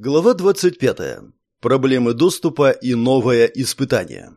Глава 25. Проблемы доступа и новое испытание.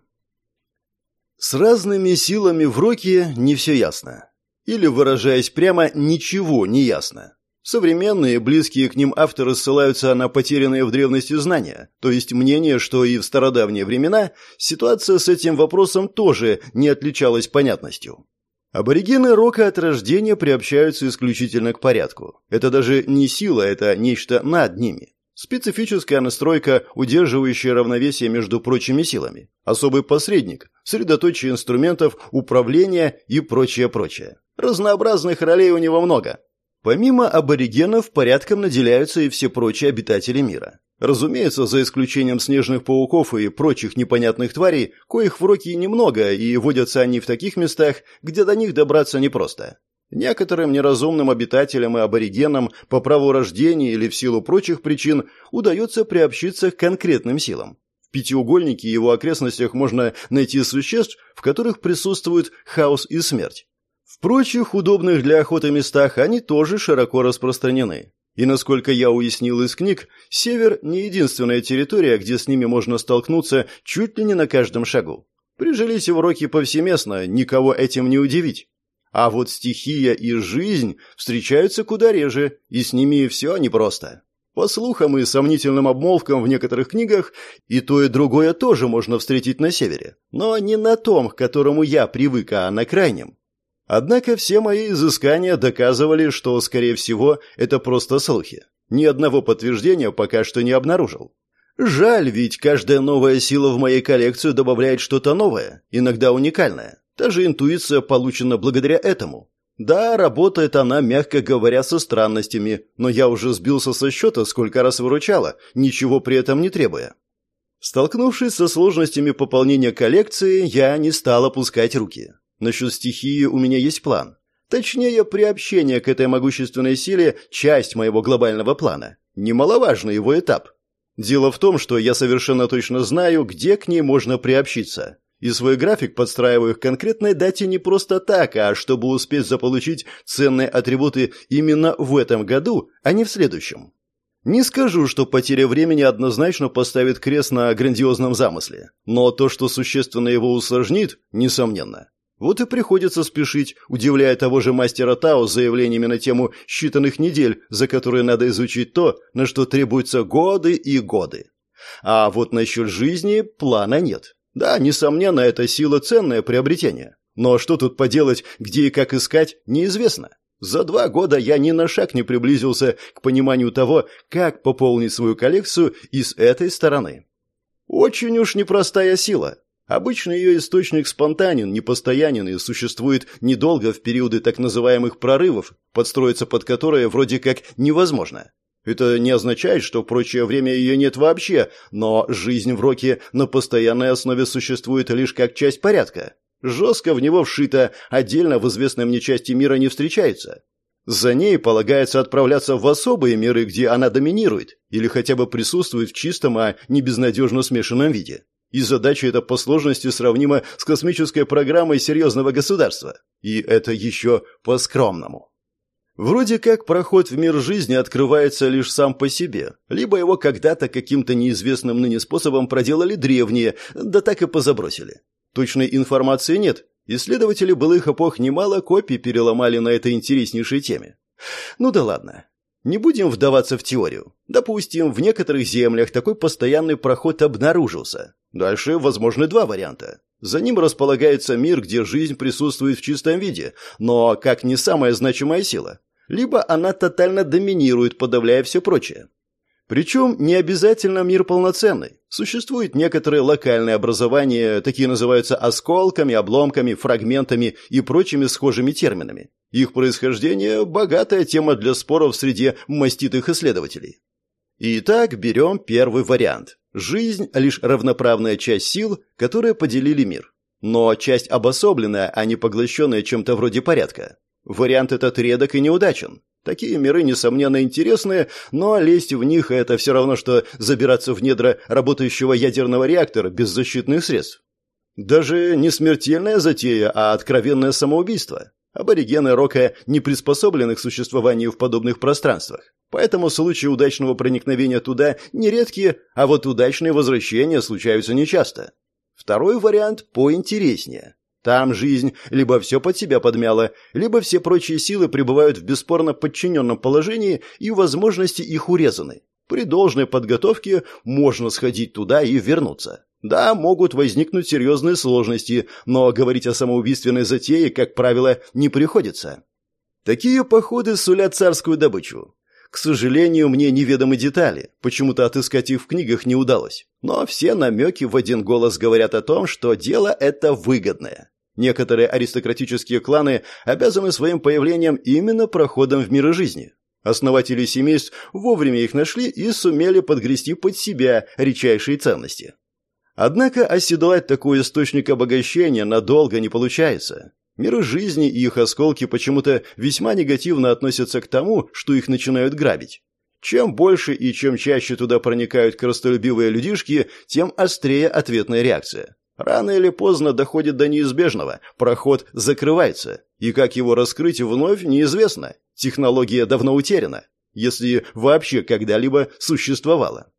С разными силами в Роке не все ясно. Или, выражаясь прямо, ничего не ясно. Современные, близкие к ним авторы ссылаются на потерянные в древности знания, то есть мнение, что и в стародавние времена ситуация с этим вопросом тоже не отличалась понятностью. Аборигены рока от рождения приобщаются исключительно к порядку. Это даже не сила, это нечто над ними. Специфическая настройка, удерживающая равновесие между прочими силами. Особый посредник, средоточие инструментов, управления и прочее-прочее. Разнообразных ролей у него много. Помимо аборигенов, порядком наделяются и все прочие обитатели мира. Разумеется, за исключением снежных пауков и прочих непонятных тварей, коих в Роке немного, и водятся они в таких местах, где до них добраться непросто. Некоторым неразумным обитателям и аборигенам по праву рождения или в силу прочих причин удается приобщиться к конкретным силам. В пятиугольнике и его окрестностях можно найти существ, в которых присутствуют хаос и смерть. В прочих удобных для охоты местах они тоже широко распространены. И насколько я уяснил из книг, Север не единственная территория, где с ними можно столкнуться чуть ли не на каждом шагу. Прижились в Роке повсеместно, никого этим не удивить. А вот стихия и жизнь встречаются куда реже, и с ними все непросто. По слухам и сомнительным обмолвкам в некоторых книгах, и то, и другое тоже можно встретить на севере, но не на том, к которому я привык, а на крайнем. Однако все мои изыскания доказывали, что, скорее всего, это просто слухи. Ни одного подтверждения пока что не обнаружил. Жаль, ведь каждая новая сила в моей коллекцию добавляет что-то новое, иногда уникальное. Даже интуиция получена благодаря этому. Да, работает она, мягко говоря, со странностями, но я уже сбился со счета, сколько раз выручала, ничего при этом не требуя. Столкнувшись со сложностями пополнения коллекции, я не стал опускать руки. Насчет стихии у меня есть план. Точнее, приобщение к этой могущественной силе – часть моего глобального плана. Немаловажный его этап. Дело в том, что я совершенно точно знаю, где к ней можно приобщиться. И свой график подстраиваю к конкретной дате не просто так, а чтобы успеть заполучить ценные атрибуты именно в этом году, а не в следующем. Не скажу, что потеря времени однозначно поставит крест на грандиозном замысле, но то, что существенно его усложнит, несомненно. Вот и приходится спешить, удивляя того же мастера Тао заявлениями на тему считанных недель, за которые надо изучить то, на что требуются годы и годы. А вот насчет жизни плана нет. Да, несомненно, эта сила ценное приобретение. Но что тут поделать, где и как искать, неизвестно. За два года я ни на шаг не приблизился к пониманию того, как пополнить свою коллекцию и с этой стороны. Очень уж непростая сила. Обычно ее источник спонтанен, непостоянен и существует недолго в периоды так называемых прорывов, подстроиться под которые вроде как невозможно. Это не означает, что в прочее время ее нет вообще, но жизнь в Роке на постоянной основе существует лишь как часть порядка. Жестко в него вшито, отдельно в известной мне части мира не встречается. За ней полагается отправляться в особые миры, где она доминирует, или хотя бы присутствует в чистом, а не безнадежно смешанном виде. И задача эта по сложности сравнима с космической программой серьезного государства. И это еще по-скромному. Вроде как проход в мир жизни открывается лишь сам по себе, либо его когда-то каким-то неизвестным ныне способом проделали древние, да так и позабросили. Точной информации нет, исследователи былых эпох немало копий переломали на этой интереснейшей теме. Ну да ладно, не будем вдаваться в теорию. Допустим, в некоторых землях такой постоянный проход обнаружился. Дальше возможны два варианта. За ним располагается мир, где жизнь присутствует в чистом виде, но как не самая значимая сила либо она тотально доминирует, подавляя все прочее. Причем не обязательно мир полноценный. Существуют некоторые локальные образования, такие называются осколками, обломками, фрагментами и прочими схожими терминами. Их происхождение – богатая тема для споров среди маститых исследователей. Итак, берем первый вариант. Жизнь – лишь равноправная часть сил, которые поделили мир. Но часть обособленная, а не поглощенная чем-то вроде порядка. Вариант этот редок и неудачен. Такие миры, несомненно, интересные, но лезть в них – это все равно, что забираться в недра работающего ядерного реактора без защитных средств. Даже не смертельная затея, а откровенное самоубийство. Аборигены Рока не приспособлены к существованию в подобных пространствах, поэтому случаи удачного проникновения туда нередки, а вот удачные возвращения случаются нечасто. Второй вариант поинтереснее. Там жизнь либо все под себя подмяла, либо все прочие силы пребывают в бесспорно подчиненном положении и возможности их урезаны. При должной подготовке можно сходить туда и вернуться. Да, могут возникнуть серьезные сложности, но говорить о самоубийственной затее, как правило, не приходится. Такие походы сулят царскую добычу. К сожалению, мне неведомы детали, почему-то отыскать их в книгах не удалось. Но все намеки в один голос говорят о том, что дело это выгодное. Некоторые аристократические кланы обязаны своим появлением именно проходом в миры жизни. Основатели семейств вовремя их нашли и сумели подгрести под себя редчайшие ценности. Однако оседлать такой источник обогащения надолго не получается. Миры жизни и их осколки почему-то весьма негативно относятся к тому, что их начинают грабить. Чем больше и чем чаще туда проникают коростолюбивые людишки, тем острее ответная реакция. Рано или поздно доходит до неизбежного, проход закрывается, и как его раскрыть вновь неизвестно. Технология давно утеряна, если вообще когда-либо существовала.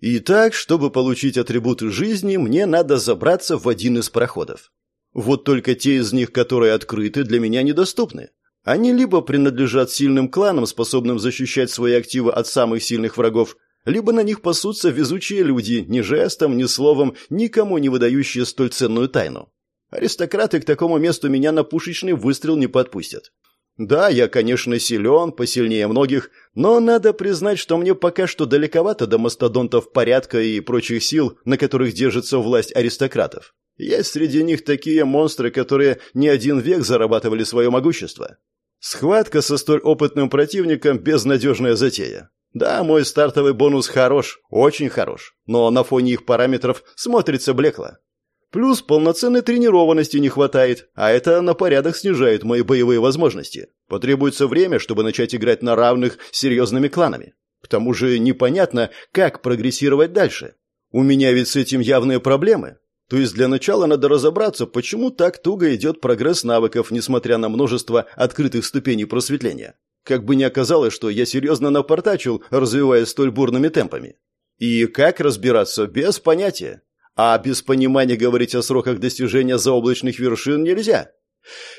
Итак, чтобы получить атрибуты жизни, мне надо забраться в один из проходов. Вот только те из них, которые открыты, для меня недоступны. Они либо принадлежат сильным кланам, способным защищать свои активы от самых сильных врагов, либо на них пасутся везучие люди, ни жестом, ни словом, никому не выдающие столь ценную тайну. Аристократы к такому месту меня на пушечный выстрел не подпустят. Да, я, конечно, силен, посильнее многих, но надо признать, что мне пока что далековато до мастодонтов порядка и прочих сил, на которых держится власть аристократов. Есть среди них такие монстры, которые не один век зарабатывали свое могущество. Схватка со столь опытным противником – безнадежная затея. Да, мой стартовый бонус хорош, очень хорош, но на фоне их параметров смотрится блекло. Плюс полноценной тренированности не хватает, а это на порядок снижает мои боевые возможности. Потребуется время, чтобы начать играть на равных с серьезными кланами. К тому же непонятно, как прогрессировать дальше. У меня ведь с этим явные проблемы. То есть для начала надо разобраться, почему так туго идет прогресс навыков, несмотря на множество открытых ступеней просветления. Как бы ни оказалось, что я серьезно напортачил, развиваясь столь бурными темпами. И как разбираться, без понятия. А без понимания говорить о сроках достижения заоблачных вершин нельзя.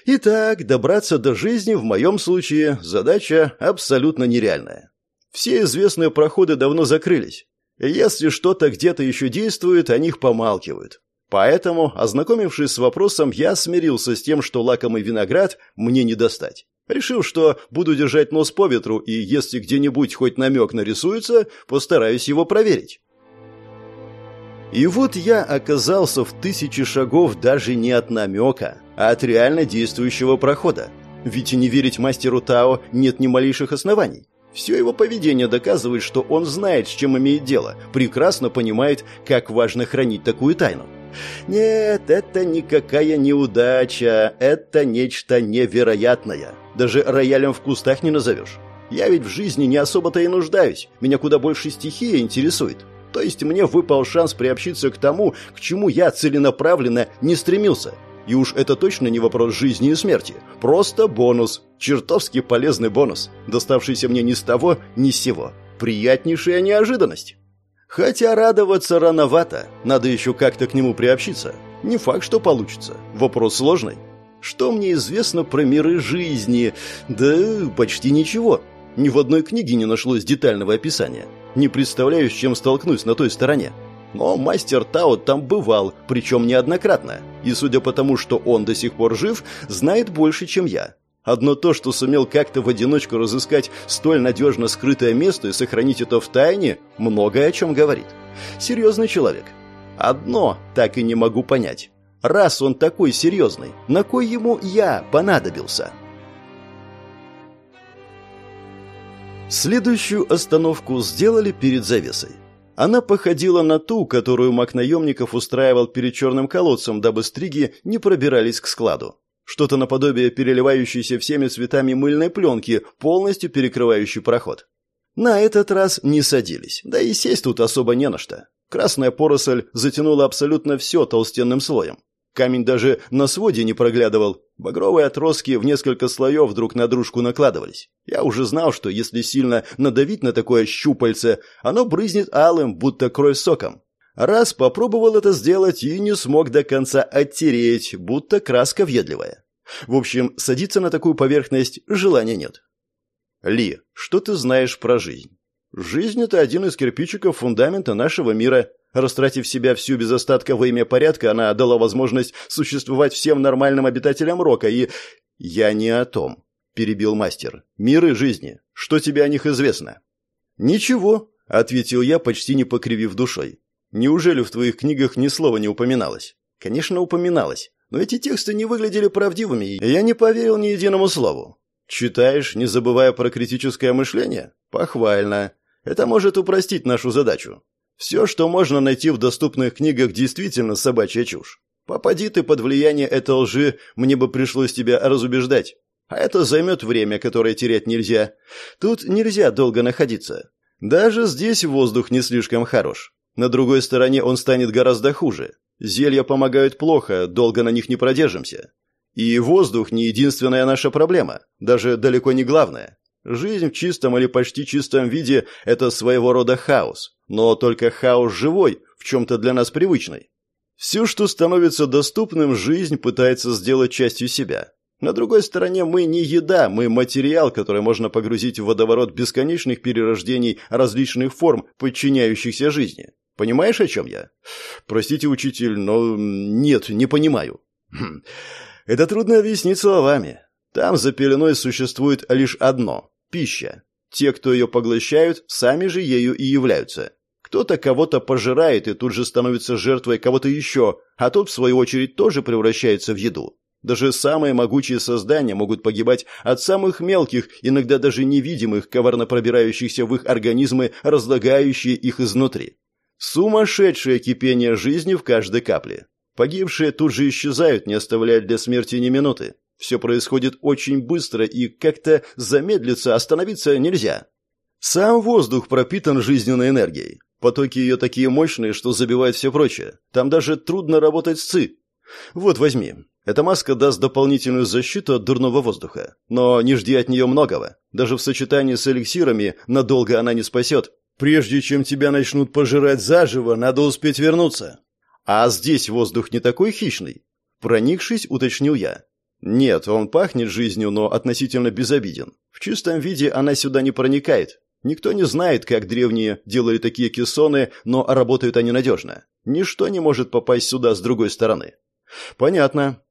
Итак, добраться до жизни в моем случае задача абсолютно нереальная. Все известные проходы давно закрылись. Если что-то где-то еще действует, о них помалкивают. Поэтому, ознакомившись с вопросом, я смирился с тем, что лакомый виноград мне не достать. Решил, что буду держать нос по ветру, и если где-нибудь хоть намек нарисуется, постараюсь его проверить. И вот я оказался в тысячи шагов даже не от намека, а от реально действующего прохода. Ведь не верить мастеру Тао нет ни малейших оснований. Все его поведение доказывает, что он знает, с чем имеет дело, прекрасно понимает, как важно хранить такую тайну. Нет, это никакая неудача, это нечто невероятное. Даже роялем в кустах не назовешь. Я ведь в жизни не особо-то и нуждаюсь, меня куда больше стихия интересует. То есть мне выпал шанс приобщиться к тому, к чему я целенаправленно не стремился. И уж это точно не вопрос жизни и смерти. Просто бонус. Чертовски полезный бонус, доставшийся мне ни с того, ни с сего. Приятнейшая неожиданность. Хотя радоваться рановато, надо еще как-то к нему приобщиться. Не факт, что получится. Вопрос сложный. Что мне известно про миры жизни? Да почти ничего. Ни в одной книге не нашлось детального описания. Не представляю, с чем столкнусь на той стороне. Но мастер Тао там бывал, причем неоднократно. И судя по тому, что он до сих пор жив, знает больше, чем я. Одно то, что сумел как-то в одиночку разыскать столь надежно скрытое место и сохранить это в тайне, многое о чем говорит. Серьезный человек. Одно так и не могу понять. Раз он такой серьезный, на кой ему я понадобился?» Следующую остановку сделали перед завесой. Она походила на ту, которую маг наемников устраивал перед черным колодцем, дабы стриги не пробирались к складу. Что-то наподобие переливающейся всеми цветами мыльной пленки, полностью перекрывающей проход. На этот раз не садились, да и сесть тут особо не на что. Красная поросль затянула абсолютно все толстенным слоем. Камень даже на своде не проглядывал, Багровые отростки в несколько слоев друг на дружку накладывались. Я уже знал, что если сильно надавить на такое щупальце, оно брызнет алым, будто кровь соком. Раз попробовал это сделать и не смог до конца оттереть, будто краска въедливая. В общем, садиться на такую поверхность желания нет. Ли, что ты знаешь про жизнь? Жизнь – это один из кирпичиков фундамента нашего мира. Растратив себя всю без остатка во имя порядка, она дала возможность существовать всем нормальным обитателям Рока, и... «Я не о том», – перебил мастер. «Миры жизни. Что тебе о них известно?» «Ничего», – ответил я, почти не покривив душой. «Неужели в твоих книгах ни слова не упоминалось?» «Конечно, упоминалось. Но эти тексты не выглядели правдивыми, и я не поверил ни единому слову. Читаешь, не забывая про критическое мышление? Похвально. Это может упростить нашу задачу. Все, что можно найти в доступных книгах, действительно собачья чушь. Попади ты под влияние этой лжи, мне бы пришлось тебя разубеждать. А это займет время, которое терять нельзя. Тут нельзя долго находиться. Даже здесь воздух не слишком хорош. На другой стороне он станет гораздо хуже. Зелья помогают плохо, долго на них не продержимся. И воздух не единственная наша проблема, даже далеко не главная. Жизнь в чистом или почти чистом виде – это своего рода хаос, но только хаос живой, в чем-то для нас привычный. Все, что становится доступным, жизнь пытается сделать частью себя. На другой стороне мы не еда, мы материал, который можно погрузить в водоворот бесконечных перерождений различных форм, подчиняющихся жизни. Понимаешь, о чем я? Простите, учитель, но нет, не понимаю. Хм. Это трудно объяснить словами. Там за пеленой существует лишь одно – пища. Те, кто ее поглощают, сами же ею и являются. Кто-то кого-то пожирает и тут же становится жертвой кого-то еще, а тот, в свою очередь, тоже превращается в еду. Даже самые могучие создания могут погибать от самых мелких, иногда даже невидимых, коварно пробирающихся в их организмы, разлагающие их изнутри. Сумасшедшее кипение жизни в каждой капле. Погибшие тут же исчезают, не оставляя для смерти ни минуты. Все происходит очень быстро, и как-то замедлиться, остановиться нельзя. Сам воздух пропитан жизненной энергией. Потоки ее такие мощные, что забивают все прочее. Там даже трудно работать с ЦИ. Вот возьми. Эта маска даст дополнительную защиту от дурного воздуха. Но не жди от нее многого. Даже в сочетании с эликсирами надолго она не спасет. Прежде чем тебя начнут пожирать заживо, надо успеть вернуться. А здесь воздух не такой хищный? Проникшись, уточнил я. Нет, он пахнет жизнью, но относительно безобиден. В чистом виде она сюда не проникает. Никто не знает, как древние делали такие кессоны, но работают они надежно. Ничто не может попасть сюда с другой стороны. Понятно.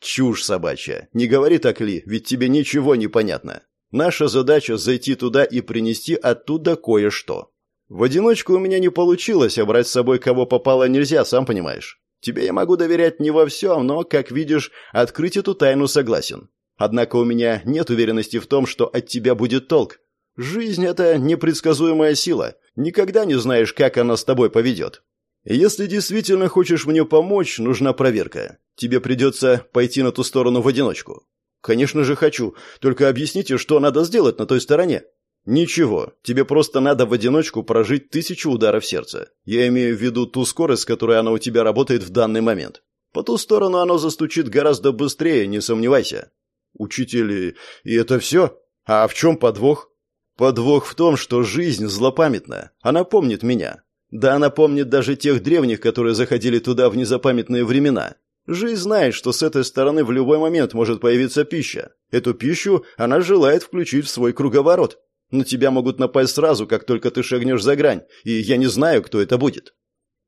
Чушь собачья. Не говори так, Ли, ведь тебе ничего не понятно. Наша задача зайти туда и принести оттуда кое-что. В одиночку у меня не получилось, а брать с собой кого попало нельзя, сам понимаешь. Тебе я могу доверять не во всем, но, как видишь, открыть эту тайну согласен. Однако у меня нет уверенности в том, что от тебя будет толк. Жизнь — это непредсказуемая сила. Никогда не знаешь, как она с тобой поведет. Если действительно хочешь мне помочь, нужна проверка. Тебе придется пойти на ту сторону в одиночку. «Конечно же хочу. Только объясните, что надо сделать на той стороне». «Ничего. Тебе просто надо в одиночку прожить тысячу ударов сердца. Я имею в виду ту скорость, с которой она у тебя работает в данный момент. По ту сторону оно застучит гораздо быстрее, не сомневайся». «Учитель, и это все? А в чем подвох?» «Подвох в том, что жизнь злопамятна. Она помнит меня. Да она помнит даже тех древних, которые заходили туда в незапамятные времена. Жизнь знает, что с этой стороны в любой момент может появиться пища. Эту пищу она желает включить в свой круговорот. На тебя могут напасть сразу, как только ты шагнешь за грань, и я не знаю, кто это будет.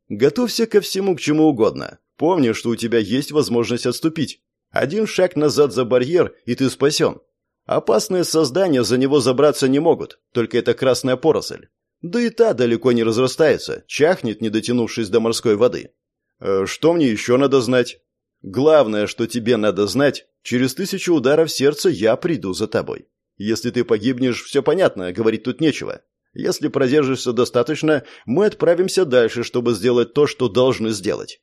Готовься ко всему, к чему угодно. Помни, что у тебя есть возможность отступить. Один шаг назад за барьер, и ты спасен. Опасные создания за него забраться не могут, только это красная поросль. Да и та далеко не разрастается, чахнет, не дотянувшись до морской воды. Э, что мне еще надо знать? Главное, что тебе надо знать, через тысячу ударов сердца я приду за тобой. Если ты погибнешь, все понятно, говорить тут нечего. Если продержишься достаточно, мы отправимся дальше, чтобы сделать то, что должны сделать.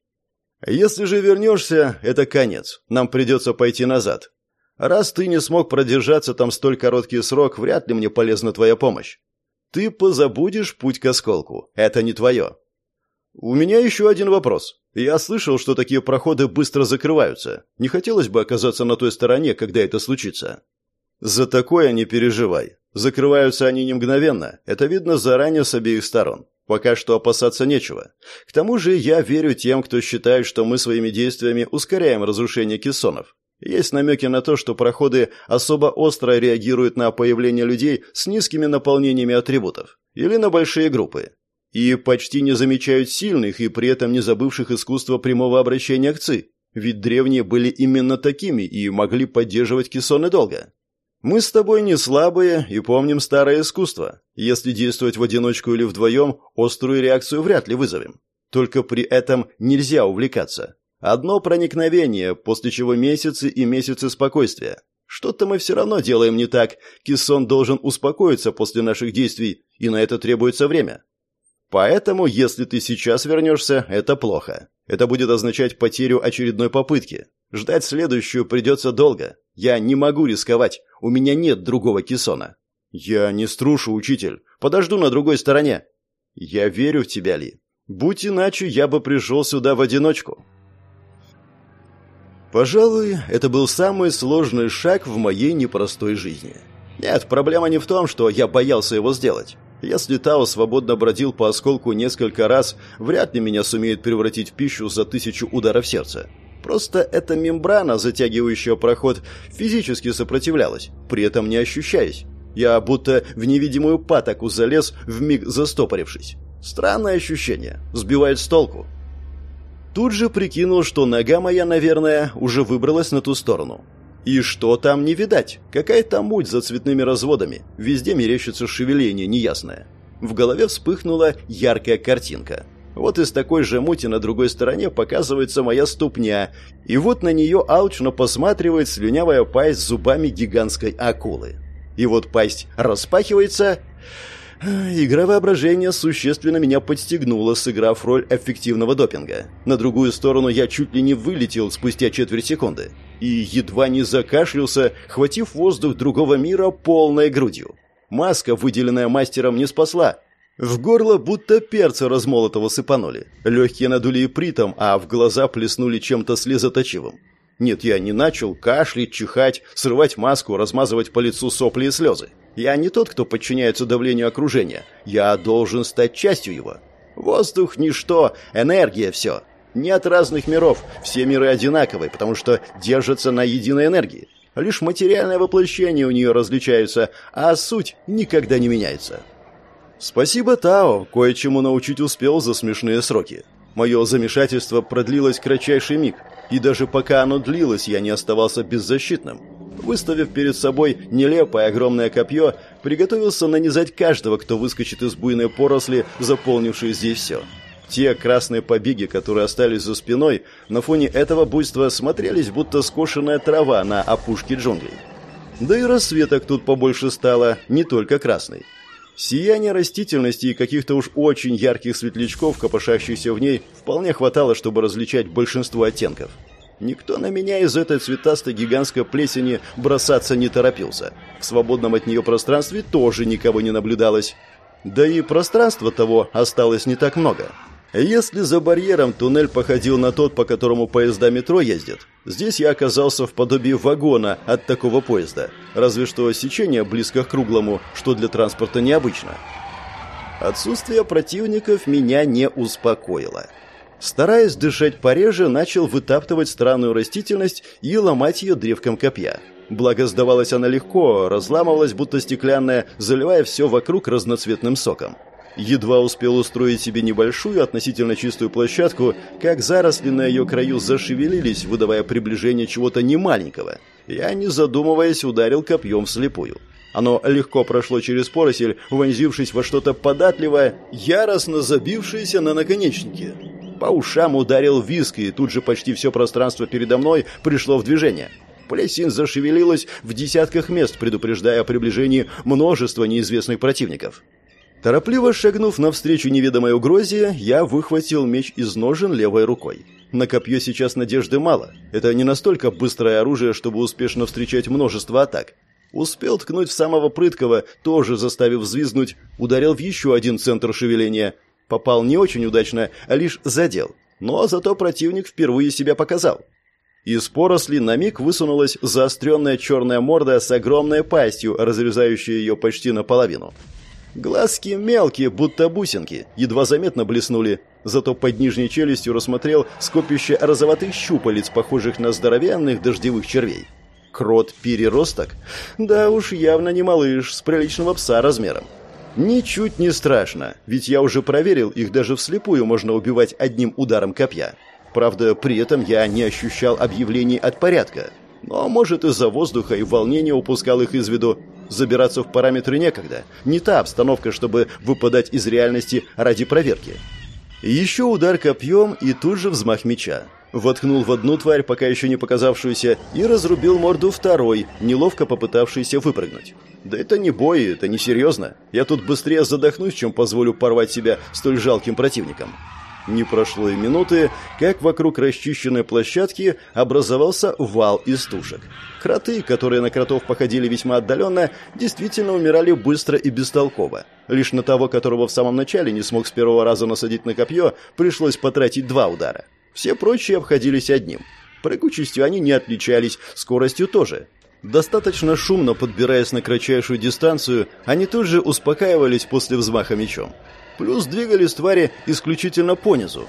Если же вернешься, это конец. Нам придется пойти назад. Раз ты не смог продержаться там столь короткий срок, вряд ли мне полезна твоя помощь. Ты позабудешь путь к осколку. Это не твое. У меня еще один вопрос. Я слышал, что такие проходы быстро закрываются. Не хотелось бы оказаться на той стороне, когда это случится. За такое не переживай. Закрываются они не мгновенно. Это видно заранее с обеих сторон. Пока что опасаться нечего. К тому же я верю тем, кто считает, что мы своими действиями ускоряем разрушение кессонов. Есть намеки на то, что проходы особо остро реагируют на появление людей с низкими наполнениями атрибутов или на большие группы. И почти не замечают сильных и при этом не забывших искусство прямого обращения к ЦИ. Ведь древние были именно такими и могли поддерживать кессоны долго. Мы с тобой не слабые и помним старое искусство. Если действовать в одиночку или вдвоем, острую реакцию вряд ли вызовем. Только при этом нельзя увлекаться. Одно проникновение, после чего месяцы и месяцы спокойствия. Что-то мы все равно делаем не так. Киссон должен успокоиться после наших действий, и на это требуется время. Поэтому, если ты сейчас вернешься, это плохо. Это будет означать потерю очередной попытки. Ждать следующую придется долго. Я не могу рисковать. У меня нет другого кессона. Я не струшу, учитель. Подожду на другой стороне. Я верю в тебя, Ли. Будь иначе, я бы пришел сюда в одиночку. Пожалуй, это был самый сложный шаг в моей непростой жизни. Нет, проблема не в том, что я боялся его сделать. Если Тао свободно бродил по осколку несколько раз, вряд ли меня сумеет превратить в пищу за тысячу ударов сердца. Просто эта мембрана, затягивающая проход, физически сопротивлялась, при этом не ощущаясь. Я будто в невидимую патоку залез, вмиг застопорившись. Странное ощущение, сбивает с толку. Тут же прикинул, что нога моя, наверное, уже выбралась на ту сторону. И что там не видать? Какая-то муть за цветными разводами. Везде мерещится шевеление неясное. В голове вспыхнула яркая картинка. Вот из такой же мути на другой стороне показывается моя ступня, и вот на нее алчно посматривает слюнявая пасть с зубами гигантской акулы. И вот пасть распахивается, Игра воображения существенно меня подстегнула, сыграв роль эффективного допинга. На другую сторону я чуть ли не вылетел спустя четверть секунды. И едва не закашлялся, хватив воздух другого мира полной грудью. Маска, выделенная мастером, не спасла. В горло будто перца размолотого сыпанули. Легкие надули и притом, а в глаза плеснули чем-то слезоточивым. Нет, я не начал кашлять, чихать, срывать маску, размазывать по лицу сопли и слезы. Я не тот, кто подчиняется давлению окружения. Я должен стать частью его. Воздух – ничто, энергия – все. Нет разных миров, все миры одинаковые, потому что держатся на единой энергии. Лишь материальное воплощение у нее различаются, а суть никогда не меняется. Спасибо Тао, кое-чему научить успел за смешные сроки. Мое замешательство продлилось кратчайший миг, и даже пока оно длилось, я не оставался беззащитным. Выставив перед собой нелепое огромное копье, приготовился нанизать каждого, кто выскочит из буйной поросли, заполнившей здесь все. Те красные побеги, которые остались за спиной, на фоне этого буйства смотрелись, будто скошенная трава на опушке джунглей. Да и рассветок тут побольше стало, не только красный. Сияние растительности и каких-то уж очень ярких светлячков, копошащихся в ней, вполне хватало, чтобы различать большинство оттенков. Никто на меня из этой цветастой гигантской плесени бросаться не торопился. В свободном от нее пространстве тоже никого не наблюдалось. Да и пространства того осталось не так много. Если за барьером туннель походил на тот, по которому поезда метро ездят, здесь я оказался в подобии вагона от такого поезда, разве что сечение близко к круглому, что для транспорта необычно. Отсутствие противников меня не успокоило. Стараясь дышать пореже, начал вытаптывать странную растительность и ломать ее древком копья. Благо, сдавалась она легко, разламывалась, будто стеклянная, заливая все вокруг разноцветным соком. Едва успел устроить себе небольшую, относительно чистую площадку, как заросли на ее краю зашевелились, выдавая приближение чего-то немаленького. Я, не задумываясь, ударил копьем вслепую. Оно легко прошло через поросель, вонзившись во что-то податливое, яростно забившееся на наконечнике. По ушам ударил виск, и тут же почти все пространство передо мной пришло в движение. Плесень зашевелилась в десятках мест, предупреждая о приближении множества неизвестных противников. Торопливо шагнув навстречу неведомой угрозе, я выхватил меч из ножен левой рукой. На копье сейчас надежды мало. Это не настолько быстрое оружие, чтобы успешно встречать множество атак. Успел ткнуть в самого прыткого, тоже заставив взвизгнуть, ударил в еще один центр шевеления, Попал не очень удачно, а лишь задел. Но зато противник впервые себя показал. Из поросли на миг высунулась заостренная черная морда с огромной пастью, разрезающей ее почти наполовину. Глазки мелкие, будто бусинки, едва заметно блеснули, зато под нижней челюстью рассмотрел скопище розоватых щупалец, похожих на здоровенных дождевых червей. Крот-переросток? Да уж, явно не малыш, с приличного пса размером. Ничуть не страшно, ведь я уже проверил, их даже вслепую можно убивать одним ударом копья. Правда, при этом я не ощущал объявлений от порядка. Но, может, из-за воздуха и волнения упускал их из виду. Забираться в параметры некогда. Не та обстановка, чтобы выпадать из реальности ради проверки. Еще удар копьем и тут же взмах меча. Воткнул в одну тварь, пока еще не показавшуюся, и разрубил морду второй, неловко попытавшийся выпрыгнуть. Да это не бой, это не серьезно. Я тут быстрее задохнусь, чем позволю порвать себя столь жалким противником. Не прошло и минуты, как вокруг расчищенной площадки образовался вал из тушек. Кроты, которые на кротов походили весьма отдаленно, действительно умирали быстро и бестолково. Лишь на того, которого в самом начале не смог с первого раза насадить на копье, пришлось потратить два удара. Все прочие обходились одним. Прыгучестью они не отличались, скоростью тоже. Достаточно шумно подбираясь на кратчайшую дистанцию, они тут же успокаивались после взмаха мечом. Плюс двигались твари исключительно понизу.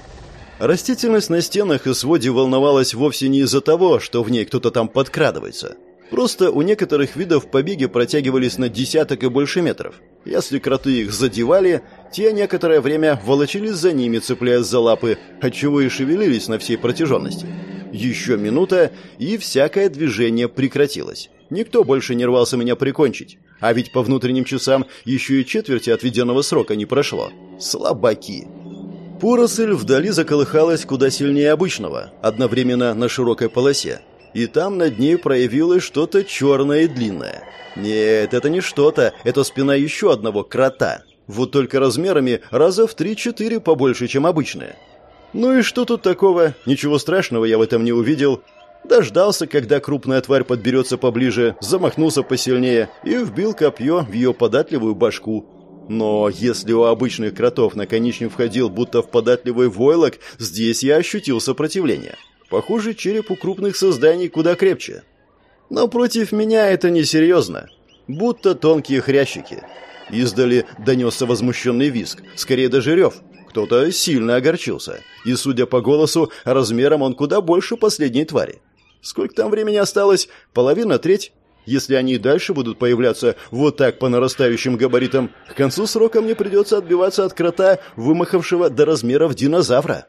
Растительность на стенах и своде волновалась вовсе не из-за того, что в ней кто-то там подкрадывается. Просто у некоторых видов побеги протягивались на десяток и больше метров. Если кроты их задевали, те некоторое время волочились за ними, цепляясь за лапы, отчего и шевелились на всей протяженности. Еще минута, и всякое движение прекратилось. Никто больше не рвался меня прикончить. А ведь по внутренним часам еще и четверти отведенного срока не прошло. Слабаки. Поросль вдали заколыхалась куда сильнее обычного, одновременно на широкой полосе. И там над ней проявилось что-то черное и длинное. Нет, это не что-то, это спина еще одного крота. Вот только размерами раза в 3-4 побольше, чем обычная. Ну и что тут такого? Ничего страшного я в этом не увидел. Дождался, когда крупная тварь подберется поближе, замахнулся посильнее и вбил копье в ее податливую башку. Но если у обычных кротов наконечник входил будто в податливый войлок, здесь я ощутил сопротивление. Похоже, череп у крупных созданий куда крепче. Но против меня это несерьезно. Будто тонкие хрящики. Издали донесся возмущенный визг, скорее даже рев. Кто-то сильно огорчился. И, судя по голосу, размером он куда больше последней твари. Сколько там времени осталось? Половина, треть? Если они и дальше будут появляться вот так по нарастающим габаритам, к концу срока мне придется отбиваться от крота, вымахавшего до размеров динозавра.